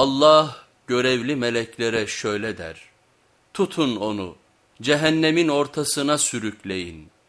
Allah görevli meleklere şöyle der, tutun onu cehennemin ortasına sürükleyin.''